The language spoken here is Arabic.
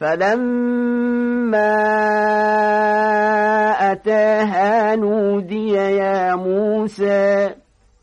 فلما أتاها نودي يا موسى